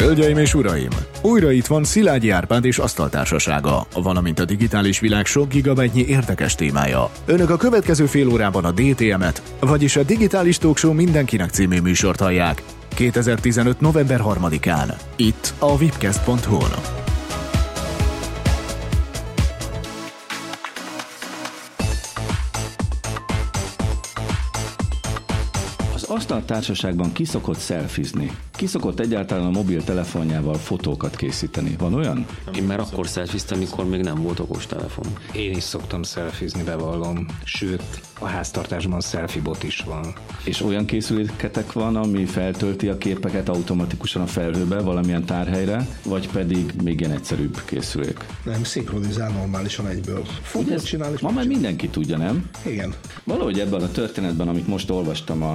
Hölgyeim és uraim! Újra itt van Szilágyi Árpád és Asztaltársasága, valamint a digitális világ sok gigabajtnyi érdekes témája. Önök a következő fél órában a DTM-et, vagyis a Digitális Talkshow mindenkinek című műsort hallják. 2015. november 3-án. Itt a vipcast.hu-n. asztaltársaságban kiszokott szelfizni? Kiszokott egyáltalán a mobiltelefonjával fotókat készíteni? Van olyan? Én már akkor szelfiztem, amikor még nem volt okos telefon. Én is szoktam szelfizni, bevallom. Sőt, a háztartásban selfie bot is van. És olyan készüléketek van, ami feltölti a képeket automatikusan a felhőbe, valamilyen tárhelyre, vagy pedig még ilyen egyszerűbb készülék? Nem, szinkronizál normálisan egyből. Fotót csinál, és Ma már mindenki tudja, nem? Igen. Valahogy ebben a történetben, amit most olvastam a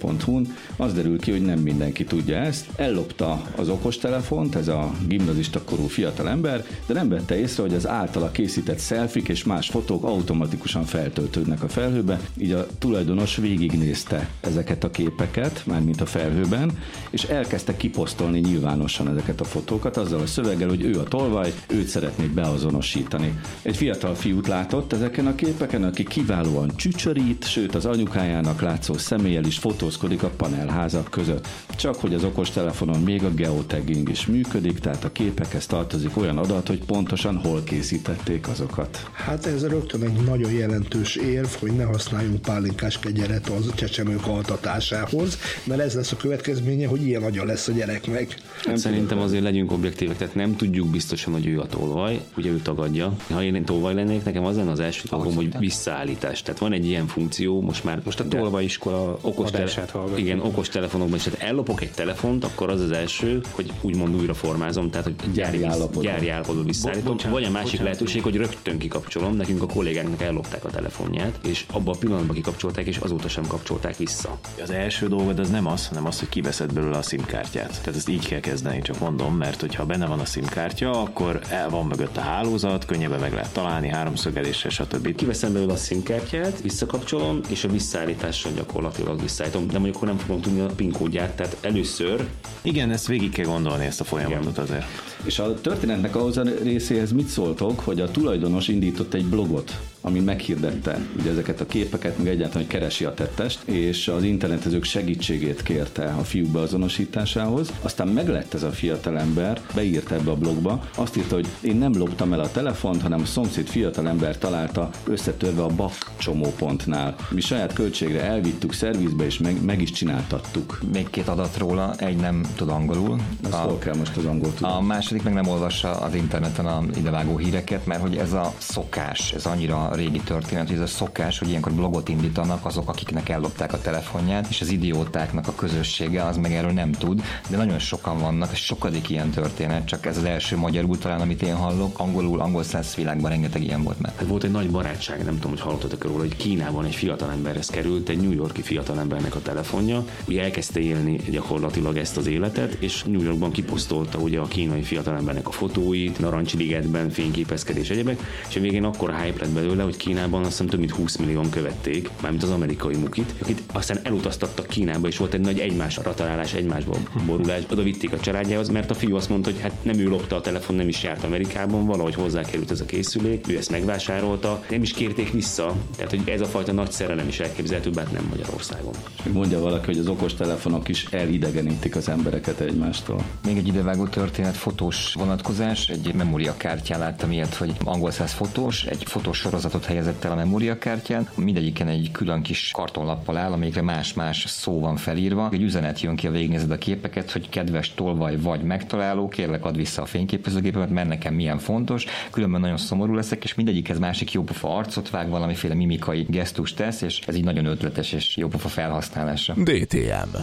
hvg.hu-n, az derül ki, hogy nem mindenki tudja ezt. Ellopta az okostelefont, ez a gimnazista korú fiatal ember, de nem vette észre, hogy az általa készített szelfik és más fotók automatikusan feltöltődnek a felhőbe, így a tulajdonos végignézte ezeket a képeket, mármint a felhőben, és elkezdte kiposztolni nyilvánosan ezeket a fotókat, azzal a szöveggel, hogy ő a tolvaj, őt szeretnék beazonosítani. Egy fiatal fiút látott ezeken a képeken, aki kiválóan csücsörít, sőt az anyukájának látszó személlyel is fotózkodik a panelházak között. Csak hogy az okostelefonon még a geotagging is működik, tehát a képekhez tartozik olyan adat, hogy pontosan hol készítették azokat. Hát ez rögtön egy nagyon jelentős érv, hogy ne használjunk pálinkás kegyeret az csecsemők altatásához, mert ez lesz a következménye, hogy ilyen agya lesz a gyereknek. Hát szerintem azért legyünk objektívek, tehát nem tudjuk biztosan, hogy ő a tolvaj, ugye ő tagadja. Ha én tolvaj lennék, nekem az lenne az első dolgom, hogy visszaállítás. Tehát van egy ilyen funkció, most már most a tolvaiskola okos, tele- igen, okos telefonokban is, tehát ellopok egy telefont, akkor az az első, hogy úgymond újra formázom, tehát hogy gyári, állapotban, gyári állapotban visszaállítom. Bo- vagy a másik bocsánat, lehetőség, hogy rögtön kikapcsolom, nekünk a kollégánknak ellopták a telefonját, és abban a pillanatban kikapcsolták, és azóta sem kapcsolták vissza. Az első dolgod az nem az, hanem az, hogy kiveszed belőle a SIM kártyát. Tehát ezt így kell kezdeni, csak mondom, mert hogyha benne van a SIM kártya, akkor el van mögött a hálózat, könnyebben meg lehet találni, háromszögelésre, stb. Kiveszem belőle a SIM kártyát, visszakapcsolom, és a visszaállítással gyakorlatilag visszaállítom. De mondjuk akkor nem fogom tudni a PIN kódját, tehát először. Igen, ezt végig kell gondolni, ezt a folyamatot Igen. azért. És a történetnek ahhoz a részéhez mit szóltok, hogy a tulajdonos indított egy blogot, ami meghirdette ugye ezeket a képeket, meg egyáltalán, hogy keresi a tettest, és az internetezők segítségét kérte a fiú beazonosításához. Aztán meglett ez a fiatalember, beírta ebbe a blogba, azt írta, hogy én nem loptam el a telefont, hanem a szomszéd fiatalember találta összetörve a BAF csomópontnál. Mi saját költségre elvittük szervizbe, és meg, meg is csináltattuk. Még két adat róla, egy nem tud angolul. Az a, kell most az angol tudom. A második meg nem olvassa az interneten a idevágó híreket, mert hogy ez a szokás, ez annyira régi történet, hogy ez a szokás, hogy ilyenkor blogot indítanak azok, akiknek ellopták a telefonját, és az idiótáknak a közössége az meg erről nem tud, de nagyon sokan vannak, és sokadik ilyen történet, csak ez az első magyarul talán, amit én hallok, angolul, angol száz világban rengeteg ilyen volt meg. Volt egy nagy barátság, nem tudom, hogy hallottatok róla, hogy Kínában egy fiatalemberhez került, egy New Yorki fiatalembernek a telefonja, ugye elkezdte élni gyakorlatilag ezt az életet, és New Yorkban kiposztolta ugye a kínai fiatalembernek a fotóit, Narancsligetben fényképezkedés egyebek, és a végén akkor hype lett belőle, hogy Kínában azt hiszem több mint 20 millió követték, mármint az amerikai mukit, akit aztán elutaztattak Kínába, és volt egy nagy egymásra találás, egymásba borulás, oda vitték a családjához, mert a fiú azt mondta, hogy hát nem ő lopta a telefon, nem is járt Amerikában, valahogy hozzákerült ez a készülék, ő ezt megvásárolta, nem is kérték vissza, tehát hogy ez a fajta nagy szerelem is elképzelhető, bár nem Magyarországon. És mondja valaki, hogy az okos telefonok is elidegenítik az embereket egymástól. Még egy idevágó történet, fotós vonatkozás, egy memóriakártyán láttam ilyet, hogy angol száz fotós, egy fotós sorozatot helyezett el a memóriakártyán, mindegyiken egy külön kis kartonlappal áll, amikre más-más szó van felírva. Egy üzenet jön ki, a végignézed a képeket, hogy kedves tolvaj vagy megtaláló, kérlek add vissza a fényképezőgépemet, mert nekem milyen fontos, különben nagyon szomorú leszek, és mindegyikhez másik jópofa arcot vág, valamiféle mimikai gesztust tesz, és ez így nagyon ötletes és jópofa felhasználása. DTM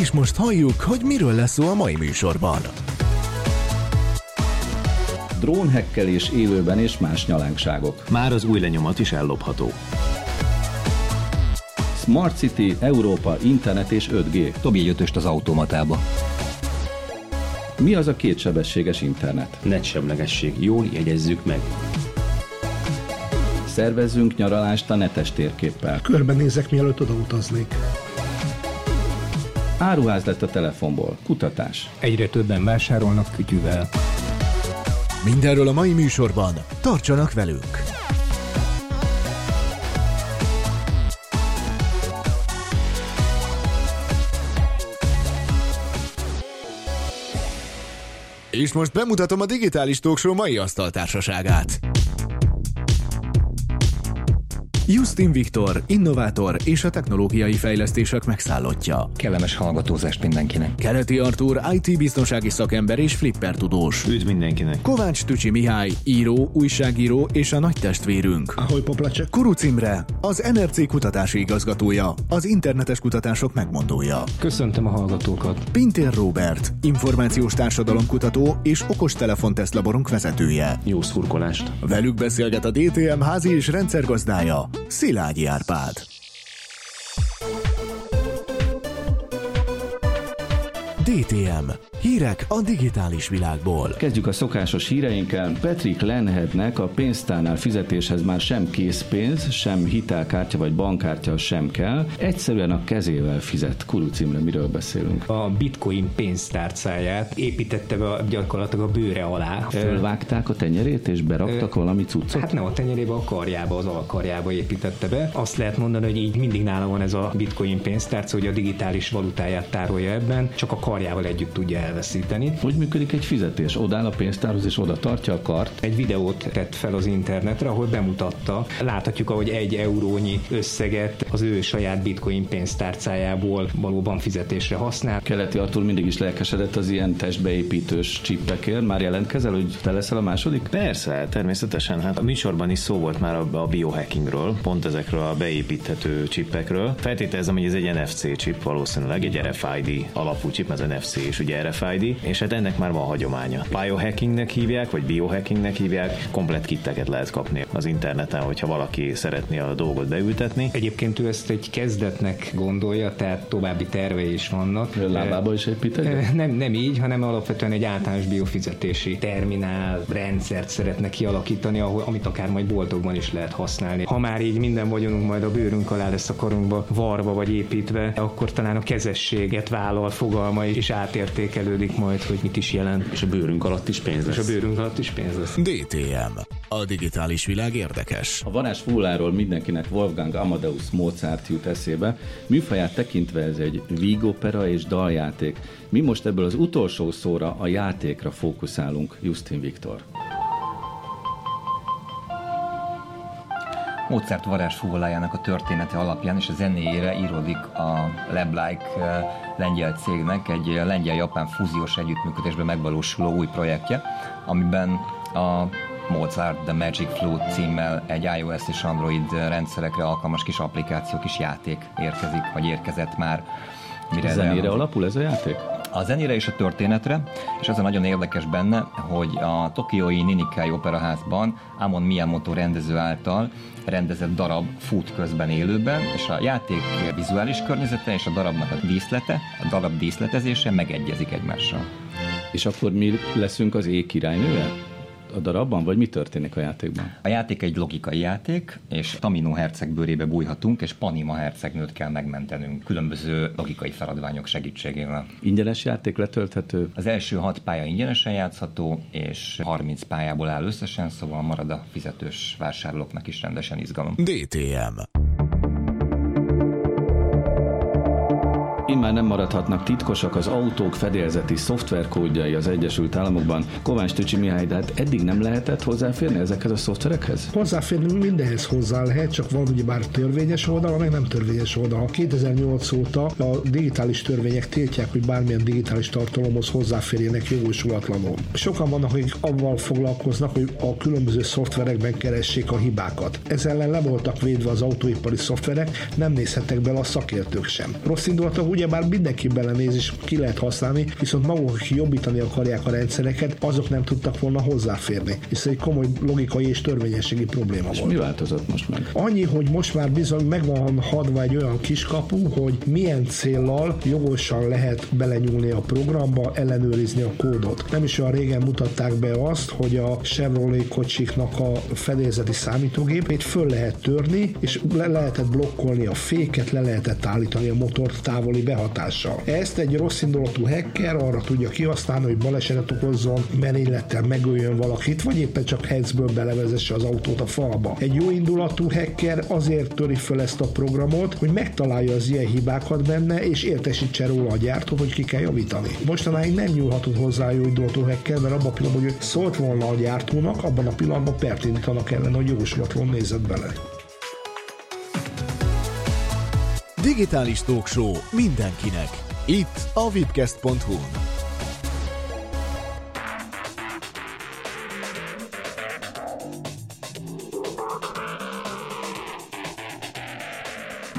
És most halljuk, hogy miről lesz szó a mai műsorban. Drónhekkelés élőben és más nyalánkságok. Már az új lenyomat is ellopható. Smart City, Európa, internet és 5G. Dobj egy ötöst az automatába. Mi az a kétsebességes internet? Netsemlegesség. Jól jegyezzük meg. Szervezzünk nyaralást a netes térképpel. Körbenézek, mielőtt odautaznék. Áruház lett a telefonból. Kutatás. Egyre többen vásárolnak kütyüvel. Mindenről a mai műsorban. Tartsanak velünk! És most bemutatom a Digitális Talkshow mai asztaltársaságát. Justin Viktor, innovátor és a technológiai fejlesztések megszállottja. Kellemes hallgatózást mindenkinek. Keleti Artúr, IT biztonsági szakember és flipper tudós. Üdv mindenkinek! Kovács Tücsi Mihály, író, újságíró és a nagy testvérünk. Ahogy Poplacsek. Kuruc Imre, az NRC kutatási igazgatója, az internetes kutatások megmondója. Köszöntöm a hallgatókat. Pintér Robert, információs társadalomkutató és okostelefontesztlaborunk vezetője. Jó szurkolást. Velük beszélget a DTM házi és rendszergazdája, Szilágyi Árpád. DTM. Hírek a digitális világból. Kezdjük a szokásos híreinkkel. Patrick Lenheadnek a pénztárnál fizetéshez már sem készpénz, sem hitelkártya vagy bankkártya sem kell. Egyszerűen a kezével fizet. Kuruc Imre, miről beszélünk? A bitcoin pénztárcáját építette be gyakorlatilag a bőre alá. Fölvágták a tenyerét és beraktak valami cuccot? Hát nem a tenyerébe, a karjába, az alkarjába építette be. Azt lehet mondani, hogy így mindig nála van ez a bitcoin pénztárca, hogy a digitális valutáját tárolja ebben, csak a karjával együtt tudja elveszíteni. Hogy működik egy fizetés? Odáll a pénztárhoz és oda tartja a kart? Egy videót tett fel az internetre, ahol bemutatta. Láthatjuk, ahogy egy eurónyi összeget az ő saját bitcoin pénztárcájából valóban fizetésre használ. Keleti Artur mindig is lelkesedett az ilyen testbeépítős csippekért. Már jelentkezel, hogy te leszel a második? Persze, természetesen. Hát a műsorban is szó volt már a biohackingről, pont ezekről a beépíthető csippekről. Feltételezem, hogy ez egy NFC chip, valószínűleg egy RFID alapú chip, ez NFC és ugye RFID, és hát ennek már van hagyománya. Biohackingnek hívják, vagy biohackingnek hívják, komplet kitteket lehet kapni az interneten, hogyha valaki szeretné a dolgot beültetni. Egyébként ő ezt egy kezdetnek gondolja, tehát további tervei is vannak. Lábába is épített? Ö, Nem, nem így, hanem alapvetően egy általános biofizetési terminál rendszert szeretne kialakítani, ahol, amit akár majd boltokban is lehet használni. Ha már így minden vagyonunk majd a bőrünk alá lesz a karunkba varva vagy építve, akkor talán a kezességet vállal fogalma is átértékelődik majd, hogy mit is jelent. És a bőrünk alatt is pénz És lesz. a bőrünk alatt is pénz lesz. DTM. A digitális világ érdekes. A varázs fúláról mindenkinek Wolfgang Amadeus Mozart jut eszébe. Műfaját tekintve ez egy vígopera és daljáték. Mi most ebből az utolsó szóra, a játékra fókuszálunk, Justin Viktor. Mozart varázsfúvolájának a története alapján és a zenéjére íródik a Leblike eh, lengyel cégnek egy eh, lengyel-japán fúziós együttműködésben megvalósuló új projektje, amiben a Mozart The Magic Flute címmel egy iOS és Android rendszerekre alkalmas kis applikáció, kis játék érkezik, vagy érkezett már. Mire Zenére alapul ez a játék? A zenére és a történetre, és az a nagyon érdekes benne, hogy a Tokiói Ninikai Operaházban Amon Miyamoto rendező által rendezett darab fut közben élőben, és a játék vizuális környezete és a darabnak a díszlete, a darab díszletezése megegyezik egymással. És akkor mi leszünk az éj királynője? A darabban, vagy mi történik a játékban? A játék egy logikai játék, és Tamino herceg bőrébe bújhatunk, és Panima hercegnőt kell megmentenünk különböző logikai feladványok segítségével. Ingyenes játék letölthető? Az első hat pálya ingyenesen játszható, és 30 pályából áll összesen, szóval marad a fizetős vásárlóknak is rendesen izgalom. DTM. Immár nem maradhatnak titkosak az autók fedélzeti szoftverkódjai az Egyesült Államokban. Kovács Tücsi Mihály, de hát eddig nem lehetett hozzáférni ezekhez a szoftverekhez? Hozzáférni mindenhez hozzá lehet, csak van ugye már törvényes oldala, meg nem törvényes oldala. 2008 óta a digitális törvények tiltják, hogy bármilyen digitális tartalomhoz hozzáférjenek jogosulatlanul. Sokan vannak, akik avval foglalkoznak, hogy a különböző szoftverekben keressék a hibákat. Ez ellen le voltak védve az autóipari szoftverek, nem nézhettek bele a szakértők sem. Rossz indulatok ugye ugyebár mindenki belenéz, és ki lehet használni, viszont maguk, akik jobbítani akarják a rendszereket, azok nem tudtak volna hozzáférni. És ez egy komoly logikai és törvényességi probléma És volt. mi változott most meg? Annyi, hogy most már bizony meg van hadva egy olyan kiskapu, hogy milyen céllal jogosan lehet belenyúlni a programba, ellenőrizni a kódot. Nem is olyan régen mutatták be azt, hogy a Chevrolet kocsiknak a fedélzeti számítógépét föl lehet törni, és le lehetett blokkolni a féket, le lehetett állítani a motort távoli behatással. Ezt egy rossz indulatú hacker arra tudja kihasználni, hogy balesetet okozzon, merénylettel megöljön valakit, vagy éppen csak hetzből belevezesse az autót a falba. Egy jó indulatú hacker azért töri föl ezt a programot, hogy megtalálja az ilyen hibákat benne, és értesítse róla a gyártó, hogy ki kell javítani. Mostanáig nem nyúlhatott hozzá jó indulatú hacker, mert abban a pillanatban, hogy szólt volna a gyártónak, abban a pillanatban pert indítanak ellen, hogy jogosulatlanul nézett bele. Digitális Talk Show mindenkinek. Itt a vipcast.hu.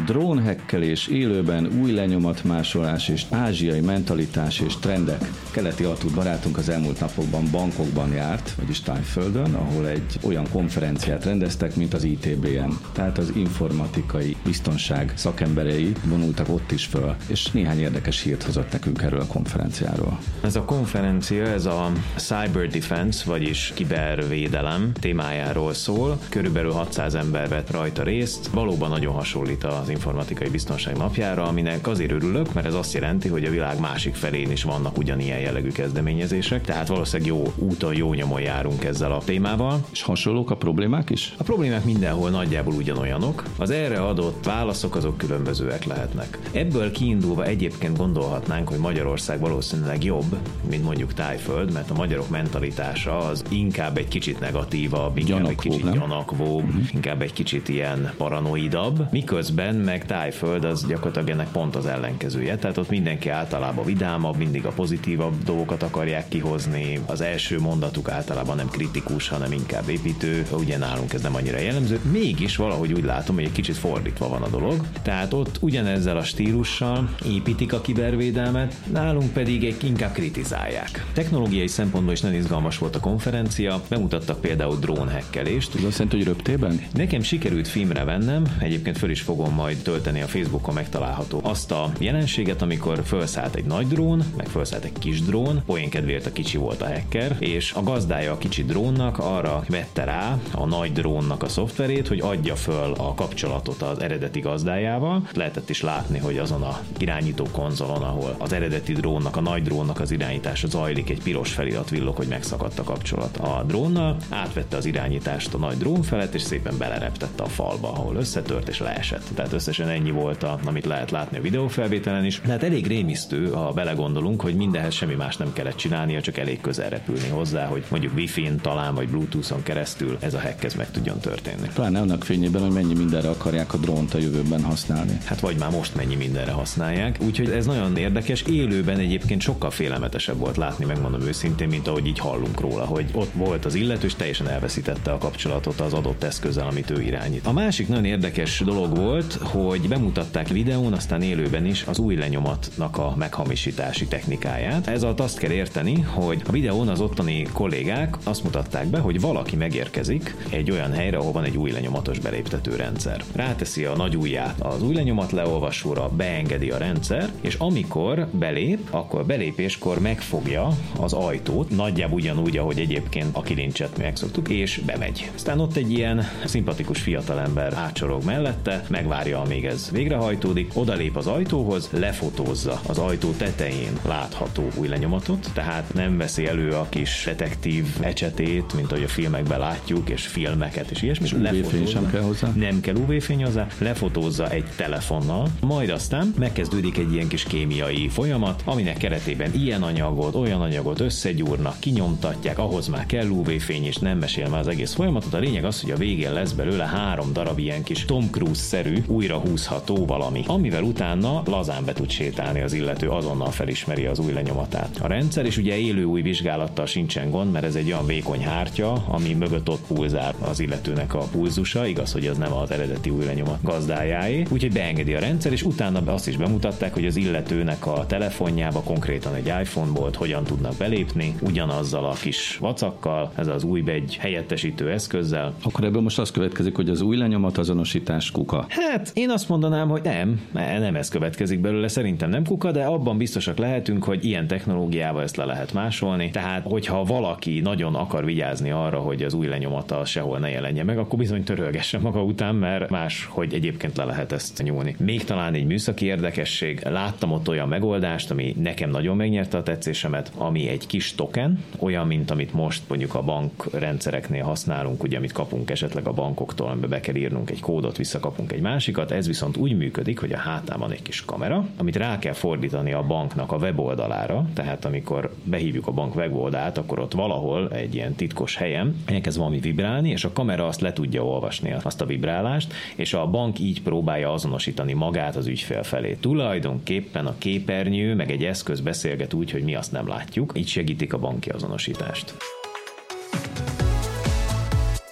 Drónhekkelés élőben, új lenyomatmásolás és ázsiai mentalitás és trendek. Keleti Artúr barátunk az elmúlt napokban bankokban járt, vagyis Tájföldön, ahol egy olyan konferenciát rendeztek, mint az ITBM. Tehát az informatikai biztonság szakemberei vonultak ott is föl, és néhány érdekes hírt hozott nekünk erről a konferenciáról. Ez a konferencia, ez a Cyber Defense, vagyis kibervédelem témájáról szól. Körülbelül 600 ember vett rajta részt. Valóban nagyon hasonlít az informatikai biztonság napjára, aminek azért örülök, mert ez azt jelenti, hogy a világ másik felén is vannak ugyanilyen jellegű kezdeményezések, tehát valószínűleg jó úton, jó nyomon járunk ezzel a témával. És hasonlók a problémák is? A problémák mindenhol nagyjából ugyanolyanok, az erre adott válaszok azok különbözőek lehetnek. Ebből kiindulva egyébként gondolhatnánk, hogy Magyarország valószínűleg jobb, mint mondjuk Tájföld, mert a magyarok mentalitása az inkább egy kicsit negatívabb, inkább Gyanakvóbb, egy kicsit gyanakvóbb, uh-huh. inkább egy kicsit ilyen paranoidabb, miközben meg Tájföld az gyakorlatilag ennek pont az ellenkezője, tehát ott mindenki általában vidámabb, mindig a pozitívabb dolgokat akarják kihozni, az első mondatuk általában nem kritikus, hanem inkább építő, ugye nálunk ez nem annyira jellemző, mégis valahogy úgy látom, hogy egy kicsit fordítva van a dolog, tehát ott ugyanezzel a stílussal építik a kibervédelmet, nálunk pedig egy inkább kritizálják. Technológiai szempontból is nagyon izgalmas volt a konferencia, bemutattak például drónhekkelést, Ez azt jelenti, hogy röptében? Nekem sikerült filmre vennem, egyébként föl is fogom majd tölteni a Facebookon megtalálható azt a jelenséget, amikor felszállt egy nagy drón, meg felszállt egy kis drón, poén kedvéért a kicsi volt a hacker, és a gazdája a kicsi drónnak arra vette rá a nagy drónnak a szoftverét, hogy adja föl a kapcsolatot az eredeti gazdájával. Lehetett is látni, hogy azon a irányító konzolon, ahol az eredeti drónnak, a nagy drónnak az irányítása zajlik, egy piros felirat villog, hogy megszakadt a kapcsolat a drónnal, átvette az irányítást a nagy drón felett, és szépen belereptette a falba, ahol összetört és leesett. Tehát összesen ennyi volt, a, amit lehet látni a videófelvételen is. Tehát elég rémisztő, ha belegondolunk, hogy mindenhez semmi más nem kellett csinálnia, csak elég közel repülni hozzá, hogy mondjuk Wi-Fi-n talán vagy Bluetooth-on keresztül ez a hack ez meg tudjon történni. Pláne annak fényében, hogy mennyi mindenre akarják a drónt a jövőben használni. Hát vagy már most mennyi mindenre használják. Úgyhogy ez nagyon érdekes. Élőben egyébként sokkal félelmetesebb volt látni, megmondom őszintén, mint ahogy így hallunk róla, hogy ott volt az illető, és teljesen elveszítette a kapcsolatot az adott eszközzel, amit ő irányít. A másik nagyon érdekes dolog volt, hogy bemutatták videón, aztán élőben is az új lenyomatnak a meghamisítási technikáját. Ez alatt azt kell érteni, hogy a videón az ottani kollégák azt mutatták be, hogy valaki megérkezik egy olyan helyre, ahol van egy új lenyomatos beléptető rendszer. Ráteszi a nagy ujját az új lenyomat leolvasóra, beengedi a rendszer, és amikor belép, akkor belépéskor megfogja az ajtót, nagyjából ugyanúgy, ahogy egyébként a kilincset megszoktuk, és bemegy. Aztán ott egy ilyen szimpatikus fiatalember átsorog mellette, megvárja, amíg ez végrehajtódik, odalép az ajtóhoz, lefotózza az ajtó tetején látható új lenyomatot, tehát nem veszi elő a kis detektív ecsetét, mint ahogy a filmekben látjuk, és filmeket, és ilyesmi. UV-fény sem kell hozzá? Nem kell UV-fény hozzá, lefotózza egy telefonnal, majd aztán megkezdődik egy ilyen kis kémiai folyamat, aminek keretében ilyen anyagot, olyan anyagot összegyúrnak, kinyomtatják, ahhoz már kell UV-fény, és nem mesél már az egész folyamatot. A lényeg az, hogy a végén lesz belőle három darab ilyen kis Tom Cruise-szerű új újra húzható valami, amivel utána lazán be tud sétálni az illető, azonnal felismeri az új lenyomatát. A rendszer is ugye élő új vizsgálattal sincsen gond, mert ez egy olyan vékony hártya, ami mögött ott pulzál az illetőnek a pulzusa, igaz, hogy az nem az eredeti új lenyomat gazdájáé, úgyhogy beengedi a rendszer, és utána azt is bemutatták, hogy az illetőnek a telefonjába konkrétan egy iPhone volt, hogyan tudnak belépni, ugyanazzal a kis vacakkal, ez az új begy helyettesítő eszközzel. Akkor ebből most az következik, hogy az új lenyomat azonosítás kuka. Hát én azt mondanám, hogy nem, nem ez következik belőle, szerintem nem kuka, de abban biztosak lehetünk, hogy ilyen technológiával ezt le lehet másolni. Tehát, hogyha valaki nagyon akar vigyázni arra, hogy az új lenyomata sehol ne jelenje meg, akkor bizony törölgesse maga után, mert más, hogy egyébként le lehet ezt nyúlni. Még talán egy műszaki érdekesség, láttam ott olyan megoldást, ami nekem nagyon megnyerte a tetszésemet, ami egy kis token, olyan, mint amit most mondjuk a bankrendszereknél használunk, ugye, amit kapunk esetleg a bankoktól, amiben be kell írnunk egy kódot, visszakapunk egy másikat, ez viszont úgy működik, hogy a hátán van egy kis kamera, amit rá kell fordítani a banknak a weboldalára, tehát amikor behívjuk a bank weboldalt, akkor ott valahol egy ilyen titkos helyen elkezd valami vibrálni, és a kamera azt le tudja olvasni azt a vibrálást, és a bank így próbálja azonosítani magát az ügyfél felé. Tulajdonképpen a képernyő meg egy eszköz beszélget úgy, hogy mi azt nem látjuk, így segítik a banki azonosítást.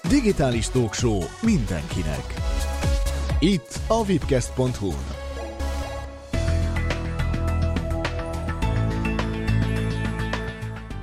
Digitális Talkshow mindenkinek. Itt a vipcast.hu-n.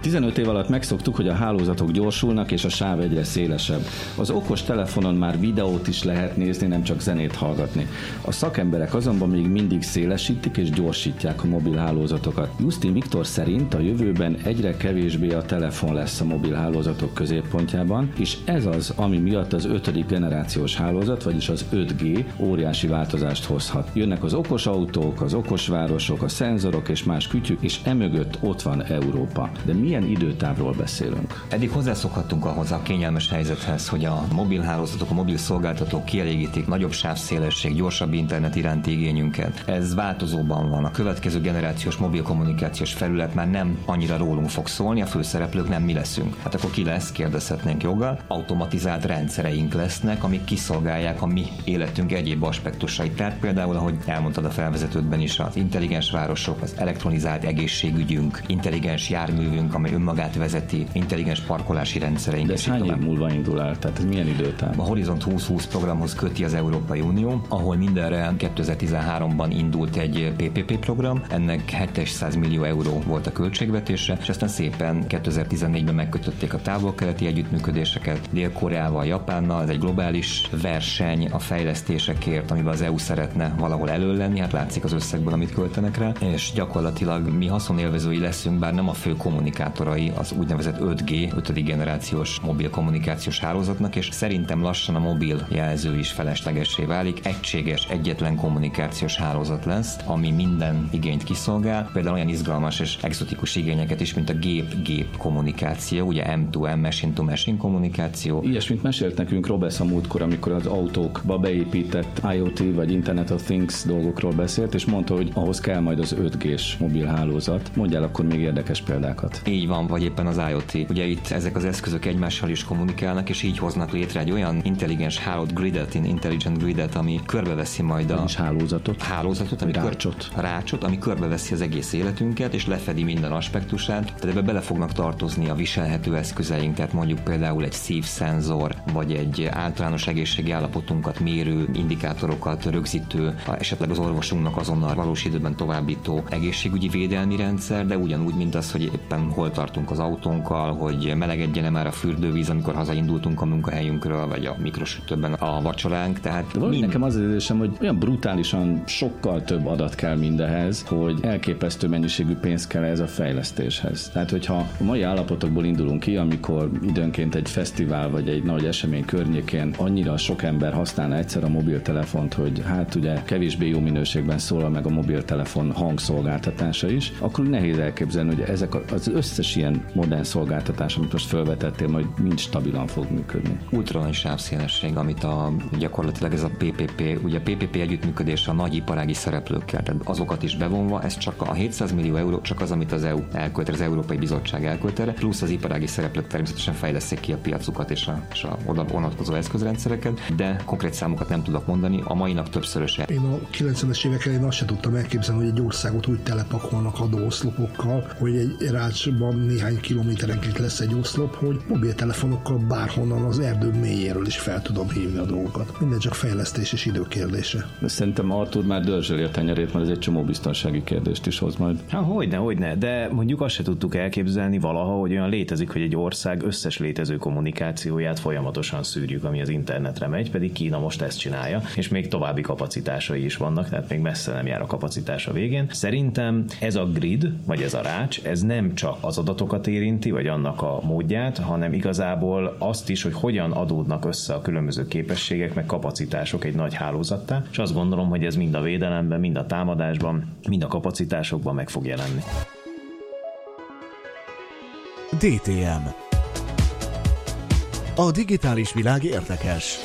15 év alatt megszoktuk, hogy a hálózatok gyorsulnak és a sáv egyre szélesebb. Az okos telefonon már videót is lehet nézni, nem csak zenét hallgatni. A szakemberek azonban még mindig szélesítik és gyorsítják a mobil hálózatokat. Justin Viktor szerint a jövőben egyre kevésbé a telefon lesz a mobil hálózatok középpontjában, és ez az, ami miatt az ötödik generációs hálózat, vagyis az 5G óriási változást hozhat. Jönnek az okos autók, az okos városok, a szenzorok és más kütyük, és emögött ott van Európa. De mi milyen időtávról beszélünk? Eddig hozzászokhattunk ahhoz a kényelmes helyzethez, hogy a mobilhálózatok, a mobil szolgáltatók kielégítik nagyobb sávszélesség, gyorsabb internet iránti igényünket. Ez változóban van. A következő generációs mobil kommunikációs felület már nem annyira rólunk fog szólni, a főszereplők nem mi leszünk. Hát akkor ki lesz, kérdezhetnénk joggal. Automatizált rendszereink lesznek, amik kiszolgálják a mi életünk egyéb aspektusait. Tehát például, ahogy elmondtad a felvezetődben is, az intelligens városok, az elektronizált egészségügyünk, intelligens járművünk, amely önmagát vezeti, intelligens parkolási rendszereink. De ez hány év múlva indul el? Tehát ez milyen időtáv? A Horizont 2020 programhoz köti az Európai Unió, ahol mindenre 2013-ban indult egy PPP program, ennek 700 millió euró volt a költségvetése, és aztán szépen 2014-ben megkötötték a távol-keleti együttműködéseket Dél-Koreával, Japánnal, ez egy globális verseny a fejlesztésekért, amiben az EU szeretne valahol elő lenni, hát látszik az összegből, amit költenek rá, és gyakorlatilag mi haszonélvezői leszünk, bár nem a fő kommunikátor generátorai az úgynevezett 5G, 5. generációs mobil kommunikációs hálózatnak, és szerintem lassan a mobil jelző is feleslegessé válik. Egységes, egyetlen kommunikációs hálózat lesz, ami minden igényt kiszolgál, például olyan izgalmas és exotikus igényeket is, mint a gép-gép kommunikáció, ugye M2M, machine-to-machine kommunikáció. Ilyesmit mesélt nekünk Robesz a múltkor, amikor az autókba beépített IoT vagy Internet of Things dolgokról beszélt, és mondta, hogy ahhoz kell majd az 5G-s mobil hálózat. Mondjál akkor még érdekes példákat. Így van, vagy éppen az IoT. Ugye itt ezek az eszközök egymással is kommunikálnak, és így hoznak létre egy olyan intelligens hálót, gridet, intelligent gridet, ami körbeveszi majd a és hálózatot, hálózatot ami rácsot. Kör, rácsot, ami körbeveszi az egész életünket, és lefedi minden aspektusát. Tehát ebbe bele fognak tartozni a viselhető eszközeink, tehát mondjuk például egy szívszenzor, vagy egy általános egészségi állapotunkat mérő indikátorokat rögzítő, esetleg az orvosunknak azonnal valós időben továbbító egészségügyi védelmi rendszer, de ugyanúgy, mint az, hogy éppen hol tartunk az autónkkal, hogy melegedjen már a fürdővíz, amikor hazaindultunk a munkahelyünkről, vagy a mikrosütőben a vacsoránk. Tehát mind... nekem az érzésem, hogy olyan brutálisan sokkal több adat kell mindehez, hogy elképesztő mennyiségű pénz kell ez a fejlesztéshez. Tehát, hogyha a mai állapotokból indulunk ki, amikor időnként egy fesztivál vagy egy nagy esemény környékén annyira sok ember használna egyszer a mobiltelefont, hogy hát ugye kevésbé jó minőségben szólal meg a mobiltelefon hangszolgáltatása is, akkor nehéz elképzelni, hogy ezek az összes összes ilyen modern szolgáltatás, amit most felvetettél, majd mind stabilan fog működni. Ultra nagy sávszélesség, amit a, gyakorlatilag ez a PPP, ugye a PPP együttműködés a nagy iparági szereplőkkel, tehát azokat is bevonva, ez csak a 700 millió euró, csak az, amit az EU elkölt, az Európai Bizottság elkölt erre, plusz az iparági szereplők természetesen fejleszték ki a piacukat és a, és a oda vonatkozó eszközrendszereket, de konkrét számokat nem tudok mondani, a mai nap többszöröse. Én a 90-es évek elején azt sem tudtam elképzelni, hogy egy országot úgy telepakolnak adóoszlopokkal, hogy egy rácsban néhány kilométerenként lesz egy oszlop, hogy mobiltelefonokkal bárhonnan az erdő mélyéről is fel tudom hívni a dolgokat. Minden csak fejlesztés és időkérdése. De szerintem Artur már dörzsöli a tenyerét, mert ez egy csomó biztonsági kérdést is hoz majd. Ha, hogyne, hogyne, de mondjuk azt se tudtuk elképzelni valaha, hogy olyan létezik, hogy egy ország összes létező kommunikációját folyamatosan szűrjük, ami az internetre megy, pedig Kína most ezt csinálja, és még további kapacitásai is vannak, tehát még messze nem jár a kapacitása végén. Szerintem ez a grid, vagy ez a rács, ez nem csak az adatokat érinti, vagy annak a módját, hanem igazából azt is, hogy hogyan adódnak össze a különböző képességek, meg kapacitások egy nagy hálózattá, és azt gondolom, hogy ez mind a védelemben, mind a támadásban, mind a kapacitásokban meg fog jelenni. DTM A digitális világ érdekes.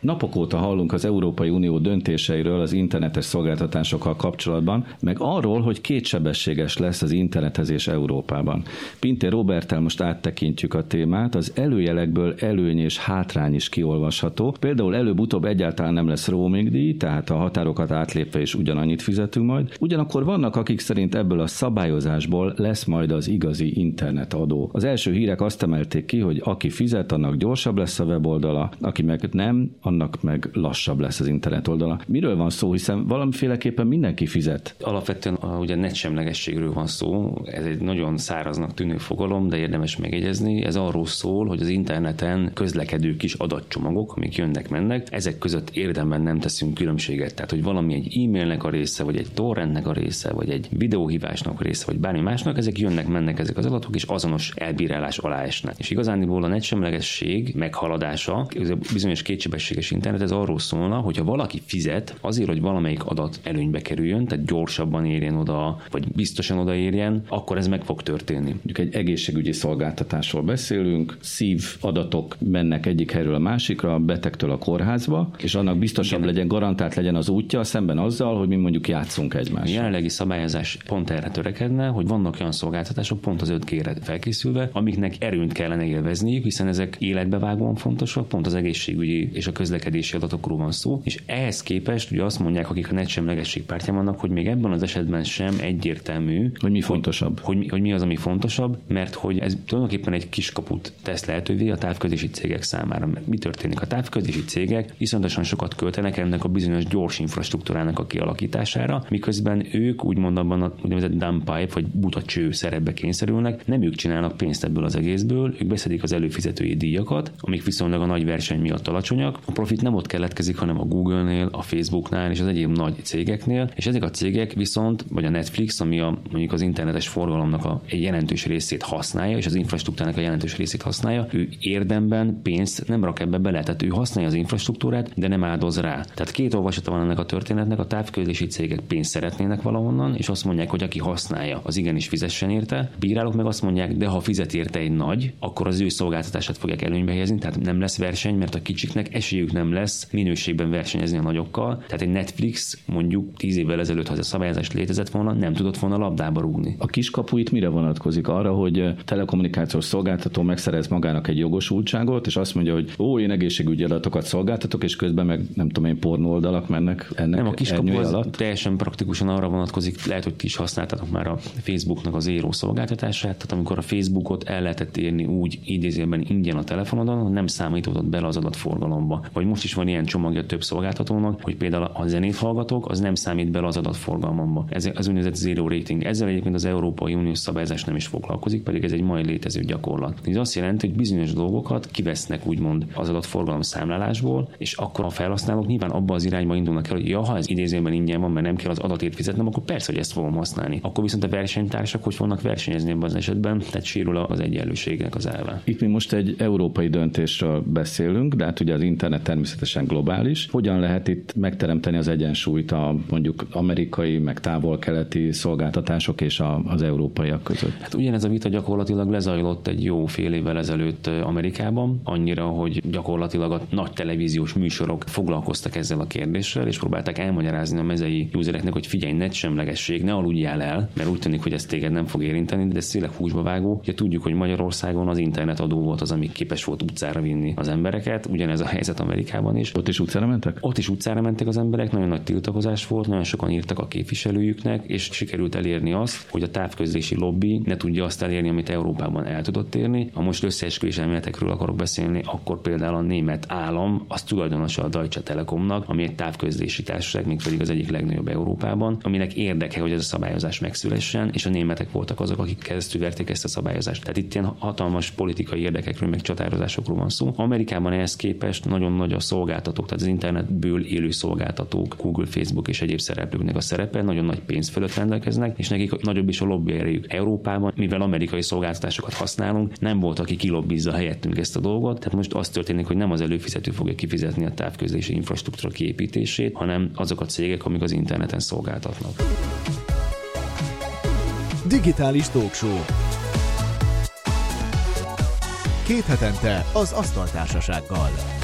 Napok óta hallunk az Európai Unió döntéseiről az internetes szolgáltatásokkal kapcsolatban, meg arról, hogy kétsebességes lesz az internetezés Európában. Pintér Robertel most áttekintjük a témát, az előjelekből előny és hátrány is kiolvasható. Például előbb-utóbb egyáltalán nem lesz roaming díj, tehát a határokat átlépve is ugyanannyit fizetünk majd. Ugyanakkor vannak, akik szerint ebből a szabályozásból lesz majd az igazi internetadó. Az első hírek azt emelték ki, hogy aki fizet, annak gyorsabb lesz a weboldala, aki meg nem, annak meg lassabb lesz az internet oldala. Miről van szó, hiszen valamiféleképpen mindenki fizet. Alapvetően a, ugye netsemlegességről van szó, ez egy nagyon száraznak tűnő fogalom, de érdemes megjegyezni. Ez arról szól, hogy az interneten közlekedő kis adatcsomagok, amik jönnek-mennek, ezek között érdemben nem teszünk különbséget. Tehát, hogy valami egy e-mailnek a része, vagy egy torrentnek a része, vagy egy videóhívásnak a része, vagy bármi másnak, ezek jönnek-mennek ezek az adatok, és azonos elbírálás alá esnek. És igazániból a netsemlegesség meghaladása, ez a bizonyos kétsebesség egységes internet, ez arról szólna, hogy ha valaki fizet azért, hogy valamelyik adat előnybe kerüljön, tehát gyorsabban érjen oda, vagy biztosan odaérjen, akkor ez meg fog történni. Mondjuk egy egészségügyi szolgáltatásról beszélünk, szív adatok mennek egyik helyről a másikra, a betegtől a kórházba, és annak biztosabb Igen. legyen, garantált legyen az útja, szemben azzal, hogy mi mondjuk játszunk egymással. A jelenlegi szabályozás pont erre törekedne, hogy vannak olyan szolgáltatások, pont az 5G-re felkészülve, amiknek erőnyt kellene élvezniük, hiszen ezek életbevágóan fontosak, pont az egészségügyi és a közlekedési adatokról van szó, és ehhez képest ugye azt mondják, akik a netsemlegesség pártján vannak, hogy még ebben az esetben sem egyértelmű, hogy mi fontosabb. Hogy, hogy, hogy mi az, ami fontosabb, mert hogy ez tulajdonképpen egy kiskaput tesz lehetővé a távközlési cégek számára. Mert mi történik? A távközlési cégek iszonyatosan sokat költenek ennek a bizonyos gyors infrastruktúrának a kialakítására, miközben ők úgymond abban a úgynevezett dump pipe vagy buta cső szerepbe kényszerülnek, nem ők csinálnak pénzt ebből az egészből, ők beszedik az előfizetői díjakat, amik viszonylag a nagy verseny miatt alacsonyak, a profit nem ott keletkezik, hanem a Google-nél, a Facebooknál és az egyéb nagy cégeknél, és ezek a cégek viszont, vagy a Netflix, ami a, mondjuk az internetes forgalomnak a, egy jelentős részét használja, és az infrastruktúrának a jelentős részét használja, ő érdemben pénzt nem rak ebbe bele, tehát ő használja az infrastruktúrát, de nem áldoz rá. Tehát két olvasata van ennek a történetnek, a távközlési cégek pénzt szeretnének valahonnan, és azt mondják, hogy aki használja, az igenis fizessen érte. Bírálók meg azt mondják, de ha fizet érte egy nagy, akkor az ő szolgáltatását fogják előnybe helyezni, tehát nem lesz verseny, mert a kicsiknek esélyük esélyük nem lesz minőségben versenyezni a nagyokkal. Tehát egy Netflix mondjuk tíz évvel ezelőtt, ha ez a szabályozás létezett volna, nem tudott volna labdába rúgni. A kiskapu itt mire vonatkozik? Arra, hogy telekommunikációs szolgáltató megszerez magának egy jogosultságot, és azt mondja, hogy ó, én egészségügyi adatokat szolgáltatok, és közben meg nem tudom én pornó oldalak mennek ennek Nem, a kiskapu az alatt. teljesen praktikusan arra vonatkozik, lehet, hogy ti is használtatok már a Facebooknak az éró szolgáltatását, tehát amikor a Facebookot el lehetett érni úgy idézőben ingyen a telefonodon, hogy nem számítottad bele az adatforgalomba vagy most is van ilyen csomagja több szolgáltatónak, hogy például a zenét hallgatok, az nem számít bele az adatforgalmamba. Ez az úgynevezett zero rating. Ezzel egyébként az Európai Uniós szabályzás nem is foglalkozik, pedig ez egy mai létező gyakorlat. Ez azt jelenti, hogy bizonyos dolgokat kivesznek úgymond az adatforgalom számlálásból, és akkor a felhasználók nyilván abba az irányba indulnak el, hogy ja, ha ez idézőben ingyen van, mert nem kell az adatért fizetnem, akkor persze, hogy ezt fogom használni. Akkor viszont a versenytársak hogy fognak versenyezni ebben az esetben, tehát sérül az egyenlőségnek az elve. Itt mi most egy európai döntésről beszélünk, de hát ugye az internet természetesen globális. Hogyan lehet itt megteremteni az egyensúlyt a mondjuk amerikai, meg távol-keleti szolgáltatások és a, az európaiak között? Hát ugyanez a vita gyakorlatilag lezajlott egy jó fél évvel ezelőtt Amerikában, annyira, hogy gyakorlatilag a nagy televíziós műsorok foglalkoztak ezzel a kérdéssel, és próbálták elmagyarázni a mezei usereknek, hogy figyelj, net semlegesség, ne aludjál el, mert úgy tűnik, hogy ez téged nem fog érinteni, de ez tényleg húsba vágó. Ugye tudjuk, hogy Magyarországon az internetadó volt az, ami képes volt utcára vinni az embereket, ugyanez a helyzet Amerikában is. Ott is utcára mentek? Ott is utcára mentek az emberek, nagyon nagy tiltakozás volt, nagyon sokan írtak a képviselőjüknek, és sikerült elérni azt, hogy a távközlési lobby ne tudja azt elérni, amit Európában el tudott érni. Ha most összeesküvés elméletekről akarok beszélni, akkor például a német állam az tulajdonosa a Deutsche Telekomnak, ami egy távközlési társaság, még pedig az egyik legnagyobb Európában, aminek érdeke, hogy ez a szabályozás megszülessen, és a németek voltak azok, akik keresztül verték ezt a szabályozást. Tehát itt ilyen hatalmas politikai érdekekről, meg csatározásokról van szó. Amerikában ehhez képest nagyon nagy a szolgáltatók, tehát az internetből élő szolgáltatók, Google, Facebook és egyéb szereplőknek a szerepe, nagyon nagy pénz fölött rendelkeznek, és nekik nagyobb is a lobby erejük. Európában, mivel amerikai szolgáltatásokat használunk, nem volt, aki kilobbizza helyettünk ezt a dolgot, tehát most az történik, hogy nem az előfizető fogja kifizetni a távközlési infrastruktúra kiépítését, hanem azok a cégek, amik az interneten szolgáltatnak. Digitális Talkshow. Két hetente az Asztaltársasággal.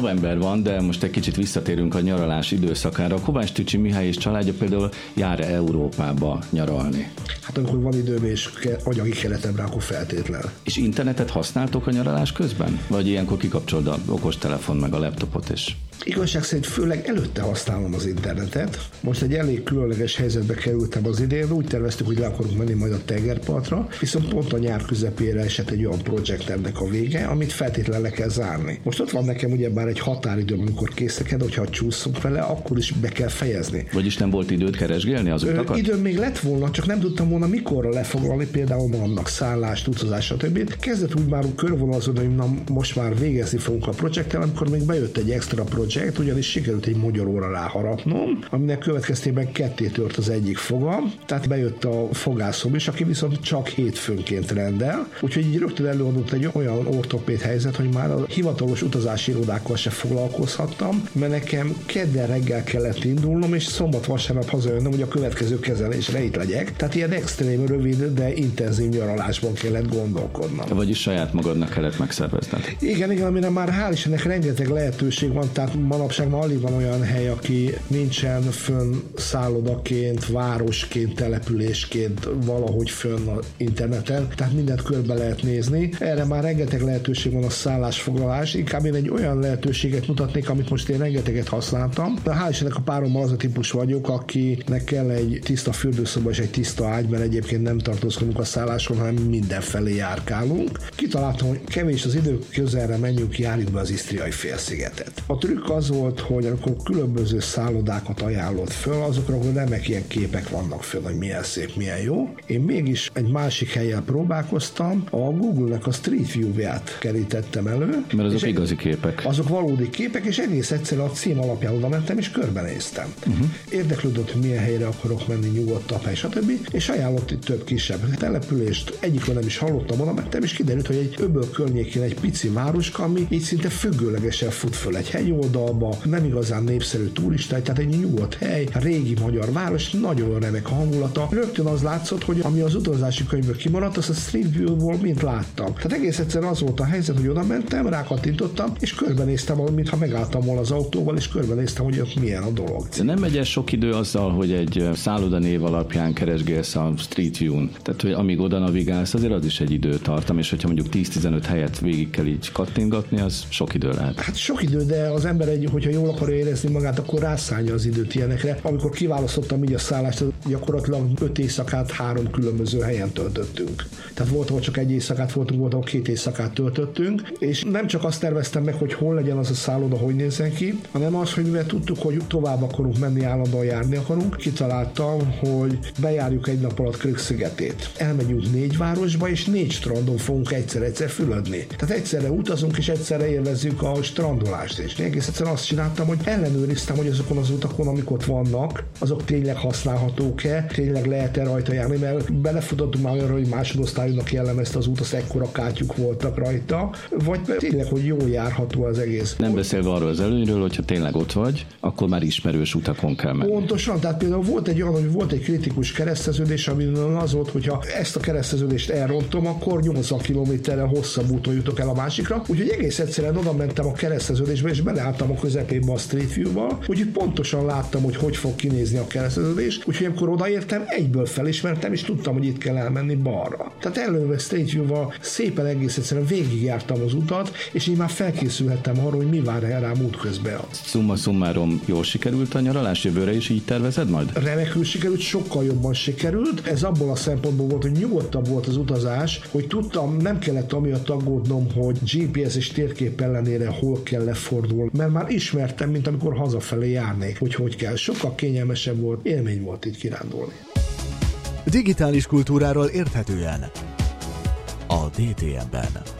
November van, de most egy kicsit visszatérünk a nyaralás időszakára. Kovács Tücsi Mihály és családja például jár -e Európába nyaralni? Hát amikor van időm és anyagi keretem rá, akkor feltétlen. És internetet használtok a nyaralás közben? Vagy ilyenkor kikapcsolod a okostelefon meg a laptopot és Igazság szerint főleg előtte használom az internetet. Most egy elég különleges helyzetbe kerültem az idén. Úgy terveztük, hogy le akarunk menni majd a tengerpartra, viszont pont a nyár közepére esett egy olyan projektemnek a vége, amit feltétlenül le kell zárni. Most ott van nekem ugye bár egy határidő, amikor készeked, hogyha csúszunk vele, akkor is be kell fejezni. Vagyis nem volt időt keresgélni az utakat? Időm még lett volna, csak nem tudtam volna mikorra lefoglalni, például annak szállást, utazás, stb. Kezdett úgy már körvonalazódni, hogy na, most már végezni fogunk a projekttel, amikor még bejött egy extra projekt, projekt, ugyanis sikerült egy magyar óra ráharapnom, aminek következtében ketté tört az egyik fogam, tehát bejött a fogászom is, aki viszont csak hétfőnként rendel, úgyhogy így rögtön előadott egy olyan ortopéd helyzet, hogy már a hivatalos utazási irodákkal se foglalkozhattam, mert nekem kedden reggel kellett indulnom, és szombat vasárnap hazajönnöm, hogy a következő kezelésre itt legyek. Tehát ilyen extrém rövid, de intenzív nyaralásban kellett gondolkodnom. Vagyis saját magadnak kellett megszervezned. Igen, igen, amire már hál' Istennek rengeteg lehetőség van, tehát manapság már alig van olyan hely, aki nincsen fönn szállodaként, városként, településként valahogy fönn a interneten, tehát mindent körbe lehet nézni. Erre már rengeteg lehetőség van a szállásfoglalás, inkább én egy olyan lehetőséget mutatnék, amit most én rengeteget használtam. De hál' Istennek a párommal az a típus vagyok, akinek kell egy tiszta fürdőszoba és egy tiszta ágy, mert egyébként nem tartózkodunk a szálláson, hanem mindenfelé járkálunk. Kitaláltam, hogy kevés az idő, közelre menjünk, járjuk be az Isztriai félszigetet. A trükk az volt, hogy amikor különböző szállodákat ajánlott föl, azokra, akkor remek ilyen képek vannak föl, hogy milyen szép, milyen jó. Én mégis egy másik helyen próbálkoztam, a Google-nek a Street View-ját kerítettem elő. Mert azok igazi képek. Azok valódi képek, és egész egyszerűen a cím alapján oda mentem, és körbenéztem. Uh-huh. Érdeklődött, hogy milyen helyre akarok menni, nyugodtabb hely, stb. És ajánlott itt több kisebb települést, egyikről nem is hallottam, oda mentem, és kiderült, hogy egy öböl környékén egy pici városka, ami így szinte függőlegesen fut föl egy hegyoldalba, nem igazán népszerű turista, tehát egy nyugodt hely, régi magyar város, nagyon remek hangulata. Rögtön az látszott, hogy ami az utazási könyvből kimaradt, az a Street View-ból mind láttam. Tehát egész egyszerűen az volt a helyzet, hogy oda mentem, rákattintottam, és körbenéztem, mintha megálltam volna az autóval, és körbenéztem, hogy ott milyen a dolog. Nem megy sok idő azzal, hogy egy szálloda név alapján keresgélsz a Street View-n. Tehát, hogy amíg oda navigálsz, azért az is egy idő tartam, és hogyha mondjuk 10-15 helyet végig kell így kattingatni, az sok idő lehet. Hát sok idő, de az ember egy, hogyha jól akarja érezni magát, akkor rászállja az időt ilyenekre. Amikor kiválasztottam így a szállást, gyakorlatilag öt éjszakát három különböző helyen töltöttünk. Tehát volt, ahol csak egy éjszakát voltunk, volt, ahol két éjszakát töltöttünk, és nem csak azt terveztem meg, hogy hol legyen az a szálloda, hogy nézzen ki, hanem az, hogy mivel tudtuk, hogy tovább akarunk menni, állandóan járni akarunk, kitaláltam, hogy bejárjuk egy nap alatt Krük szigetét. Elmegyünk négy városba, és négy strandon fogunk egyszer-egyszer fülödni. Tehát egyszerre utazunk, és egyszerre élvezzük a strandolást is. Egész egyszerűen azt csináltam, hogy ellenőriztem, hogy azokon az utakon, amik ott vannak, azok tényleg használhatók-e, tényleg lehet-e rajta járni, mert belefutottunk már arra, hogy másodosztályúnak jellemezte az út, az ekkora kátyuk voltak rajta, vagy tényleg, hogy jól járható az egész. Nem beszélve arról az előnyről, hogyha tényleg ott vagy, akkor már ismerős utakon kell menni. Pontosan, tehát például volt egy olyan, hogy volt egy kritikus kereszteződés, ami az volt, hogyha ezt a kereszteződést elrontom, akkor 80 kilométerre hosszabb úton jutok el a másikra. Úgyhogy egész egyszerűen oda mentem a kereszteződésbe, és beleálltam a közepébe a Street View-val, úgyhogy pontosan láttam, hogy hogy fog kinézni a kereszteződés, úgyhogy amikor odaértem, egyből felismertem, és tudtam, hogy itt kell elmenni balra. Tehát előve Street View-val szépen egész egyszerűen végigjártam az utat, és én már felkészülhettem arra, hogy mi vár el rám útközben. Summa summarum jól sikerült a nyaralás, jövőre is így tervezed majd? Remekül sikerült, sokkal jobban sikerült. Ez abból a szempontból volt, hogy nyugodtabb volt az utazás, hogy tudtam, nem kellett amiatt aggódnom, hogy GPS és térkép ellenére hol kell lefordulni, mert már ismertem, mint amikor hazafelé járnék, hogy hogy kell. Sokkal kényelmesebb volt, élmény volt így kirándulni. Digitális kultúráról érthetően a DTM-ben.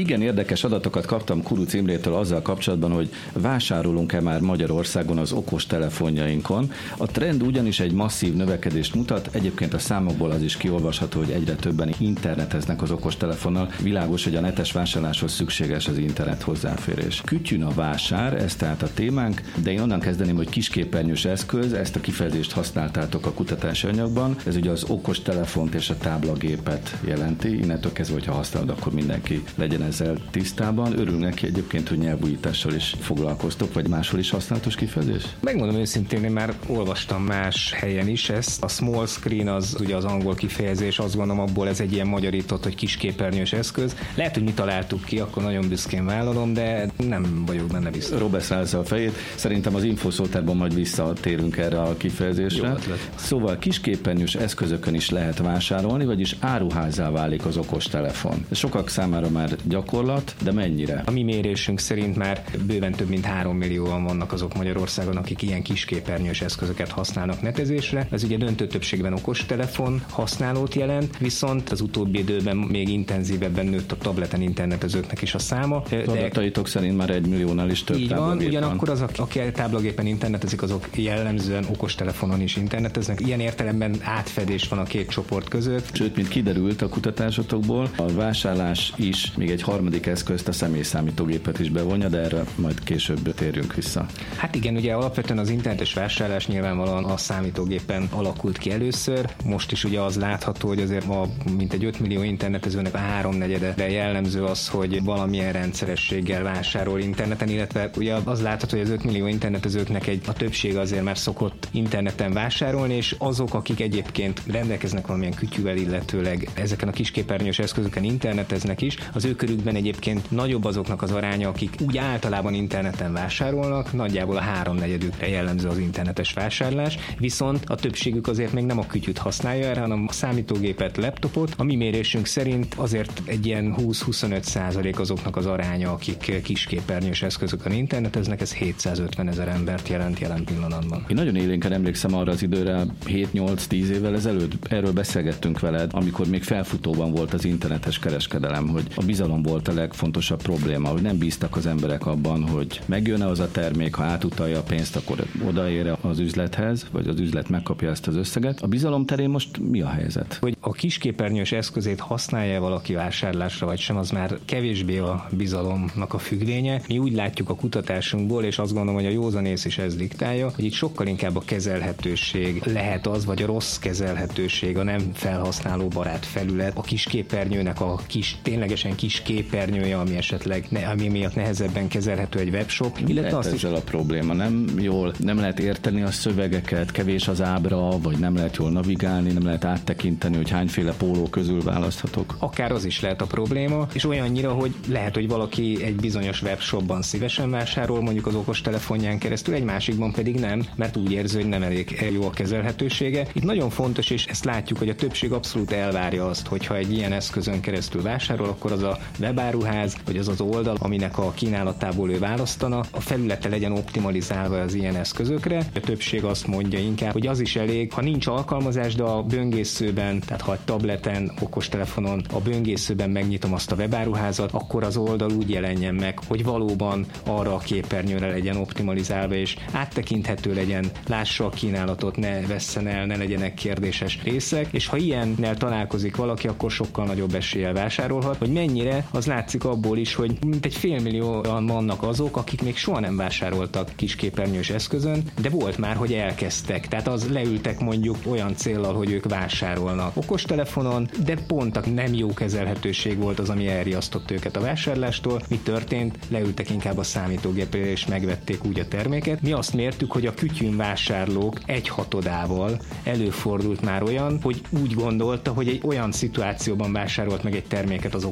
Igen érdekes adatokat kaptam Kuruc Imrétől azzal kapcsolatban, hogy vásárolunk-e már Magyarországon az okos telefonjainkon. A trend ugyanis egy masszív növekedést mutat, egyébként a számokból az is kiolvasható, hogy egyre többen interneteznek az okos telefonnal. Világos, hogy a netes vásárláshoz szükséges az internet hozzáférés. Kütyűn a vásár, ez tehát a témánk, de én onnan kezdeném, hogy kisképernyős eszköz, ezt a kifejezést használtátok a kutatási anyagban. Ez ugye az okos telefont és a táblagépet jelenti, innentől kezdve, hogyha használod, akkor mindenki legyen ezzel tisztában. Örül neki egyébként, hogy nyelvújítással is foglalkoztok, vagy máshol is használatos kifejezés? Megmondom őszintén, én már olvastam más helyen is ezt. A small screen az ugye az angol kifejezés, azt gondolom abból ez egy ilyen magyarított, hogy kisképernyős eszköz. Lehet, hogy mi találtuk ki, akkor nagyon büszkén vállalom, de nem vagyok benne biztos. Robert szállsz a fejét. Szerintem az infoszótárban majd visszatérünk erre a kifejezésre. Szóval kisképernyős eszközökön is lehet vásárolni, vagyis áruházá válik az okos telefon. Sokak számára már gyakorlat, de mennyire? A mi mérésünk szerint már bőven több mint 3 millióan vannak azok Magyarországon, akik ilyen kisképernyős eszközöket használnak netezésre. Ez ugye döntő többségben okostelefon használót jelent, viszont az utóbbi időben még intenzívebben nőtt a tableten internetezőknek is a száma. De adataitok szerint már egy milliónál is több Így van, ugyanakkor az, aki táblagépen internetezik, azok jellemzően okostelefonon is interneteznek. Ilyen értelemben átfedés van a két csoport között. Sőt, mint kiderült a kutatásotokból, a vásárlás is még egy harmadik eszközt, a személyszámítógépet is bevonja, de erre majd később térjünk vissza. Hát igen, ugye alapvetően az internetes vásárlás nyilvánvalóan a számítógépen alakult ki először. Most is ugye az látható, hogy azért ma mint egy 5 millió internetezőnek a háromnegyede, de jellemző az, hogy valamilyen rendszerességgel vásárol interneten, illetve ugye az látható, hogy az 5 millió internetezőknek egy a többsége azért már szokott interneten vásárolni, és azok, akik egyébként rendelkeznek valamilyen kütyűvel, illetőleg ezeken a kisképernyős eszközöken interneteznek is, az ő körükben egyébként nagyobb azoknak az aránya, akik úgy általában interneten vásárolnak, nagyjából a háromnegyedükre jellemző az internetes vásárlás, viszont a többségük azért még nem a kütyüt használja erre, hanem a számítógépet, laptopot. A mi mérésünk szerint azért egy ilyen 20-25 százalék azoknak az aránya, akik kisképernyős eszközökön interneteznek, ez 750 ezer embert jelent jelen pillanatban. Én nagyon élénken emlékszem arra az időre, 7-8-10 évvel ezelőtt erről beszélgettünk veled, amikor még felfutóban volt az internetes kereskedelem, hogy a bizalom volt a legfontosabb probléma, hogy nem bíztak az emberek abban, hogy megjön-e az a termék, ha átutalja a pénzt, akkor odaér az üzlethez, vagy az üzlet megkapja ezt az összeget. A bizalom terén most mi a helyzet? Hogy a kisképernyős eszközét használja valaki vásárlásra, vagy sem, az már kevésbé a bizalomnak a függvénye. Mi úgy látjuk a kutatásunkból, és azt gondolom, hogy a józanész is ez diktálja, hogy itt sokkal inkább a kezelhetőség lehet az, vagy a rossz kezelhetőség, a nem felhasználó barát felület, a kisképernyőnek a kis, ténylegesen kis képernyője, ami esetleg ne, ami miatt nehezebben kezelhető egy webshop. Illetve azt ezzel is... a probléma, nem jól, nem lehet érteni a szövegeket, kevés az ábra, vagy nem lehet jól navigálni, nem lehet áttekinteni, hogy hányféle póló közül választhatok. Akár az is lehet a probléma, és olyannyira, hogy lehet, hogy valaki egy bizonyos webshopban szívesen vásárol, mondjuk az okos telefonján keresztül, egy másikban pedig nem, mert úgy érzi, hogy nem elég jó a kezelhetősége. Itt nagyon fontos, és ezt látjuk, hogy a többség abszolút elvárja azt, hogy ha egy ilyen eszközön keresztül vásárol, akkor az a webáruház, vagy az az oldal, aminek a kínálatából ő választana, a felülete legyen optimalizálva az ilyen eszközökre. A többség azt mondja inkább, hogy az is elég, ha nincs alkalmazás, de a böngészőben, tehát ha a tableten, okostelefonon, a böngészőben megnyitom azt a webáruházat, akkor az oldal úgy jelenjen meg, hogy valóban arra a képernyőre legyen optimalizálva, és áttekinthető legyen, lássa a kínálatot, ne vesszen el, ne legyenek kérdéses részek, és ha ilyennel találkozik valaki, akkor sokkal nagyobb eséllyel vásárolhat, hogy mennyire, az látszik abból is, hogy mint egy félmillióan vannak azok, akik még soha nem vásároltak kisképernyős eszközön, de volt már, hogy elkezdtek. Tehát az leültek mondjuk olyan célral, hogy ők vásárolnak okostelefonon, de pont a nem jó kezelhetőség volt az, ami elriasztott őket a vásárlástól. Mi történt? Leültek inkább a számítógépre és megvették úgy a terméket. Mi azt mértük, hogy a kütyűn vásárlók egy hatodával előfordult már olyan, hogy úgy gondolta, hogy egy olyan szituációban vásárolt meg egy terméket az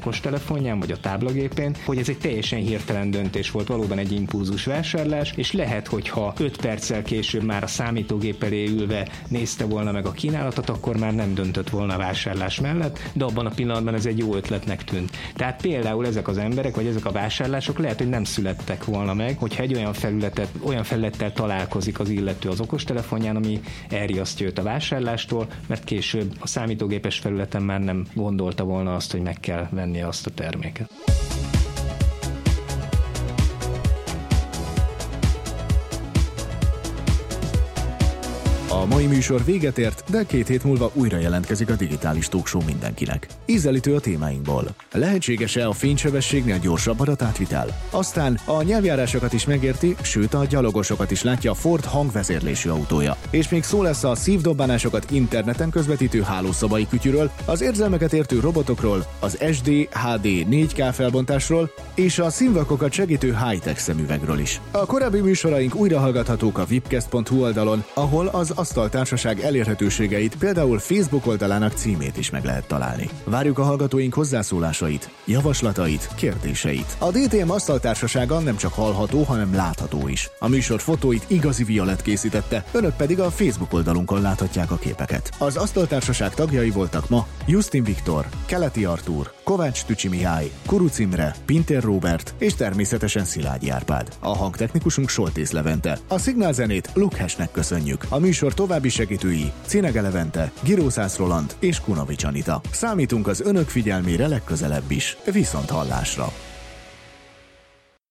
okostelefonján vagy a táblagépén, hogy ez egy teljesen hirtelen döntés volt, valóban egy impulzus vásárlás, és lehet, hogyha 5 perccel később már a számítógép elé ülve nézte volna meg a kínálatot, akkor már nem döntött volna a vásárlás mellett, de abban a pillanatban ez egy jó ötletnek tűnt. Tehát például ezek az emberek, vagy ezek a vásárlások lehet, hogy nem születtek volna meg, hogyha egy olyan felületet, olyan felülettel találkozik az illető az okostelefonján, ami elriasztja őt a vásárlástól, mert később a számítógépes felületen már nem gondolta volna azt, hogy meg kell vennie azt a terméket. térmica. A mai műsor véget ért, de két hét múlva újra jelentkezik a digitális talkshow mindenkinek. Ízelítő a témáinkból. Lehetséges-e a fénysebességnél gyorsabb adatátvitel? Aztán a nyelvjárásokat is megérti, sőt a gyalogosokat is látja a Ford hangvezérlésű autója. És még szó lesz a szívdobbanásokat interneten közvetítő hálószobai kütyűről, az érzelmeket értő robotokról, az SD, HD 4K felbontásról és a színvakokat segítő high-tech szemüvegről is. A korábbi műsoraink újra hallgathatók a vipcast.hu oldalon, ahol az asztaltársaság elérhetőségeit, például Facebook oldalának címét is meg lehet találni. Várjuk a hallgatóink hozzászólásait, javaslatait, kérdéseit. A DTM asztaltársasága nem csak hallható, hanem látható is. A műsor fotóit igazi Violet készítette, önök pedig a Facebook oldalunkon láthatják a képeket. Az asztaltársaság tagjai voltak ma Justin Viktor, Keleti Artúr, Kovács Tücsi Mihály, Kuruc Imre, Pintér Robert és természetesen Szilágyi Árpád. A hangtechnikusunk Soltész Levente. A szignálzenét Lukhesnek köszönjük. A műsor további segítői Cinege Levente, Girószász Roland és Kunovics Anita. Számítunk az önök figyelmére legközelebb is. Viszont hallásra!